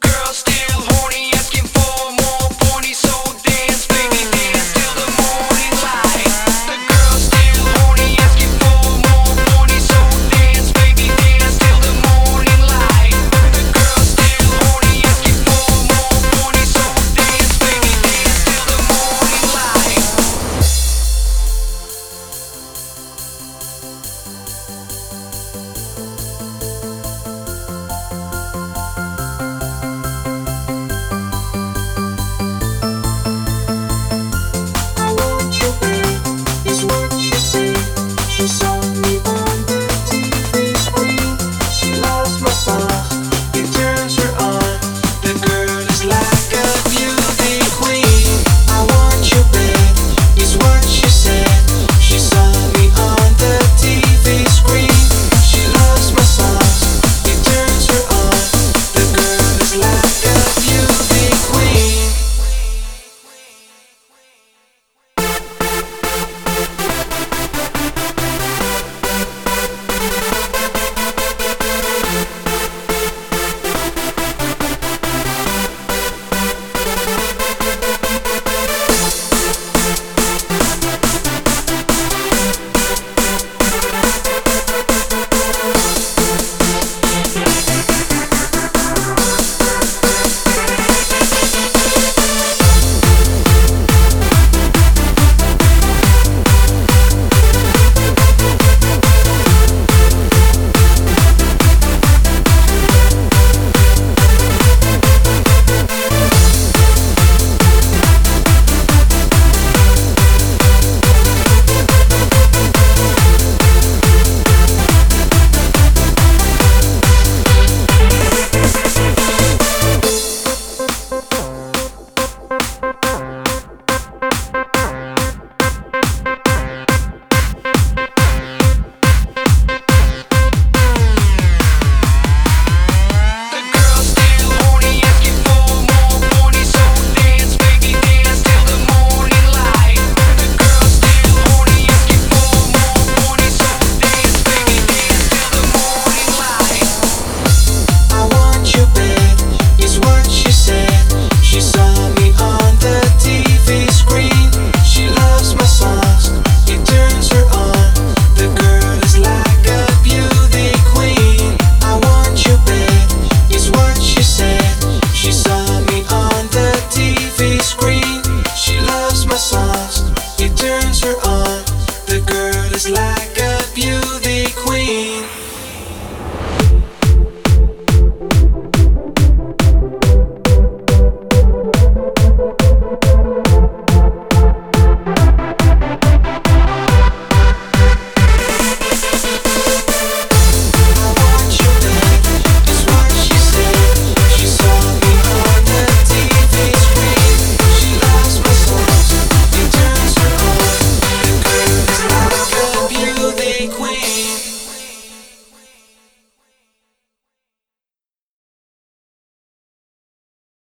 girls.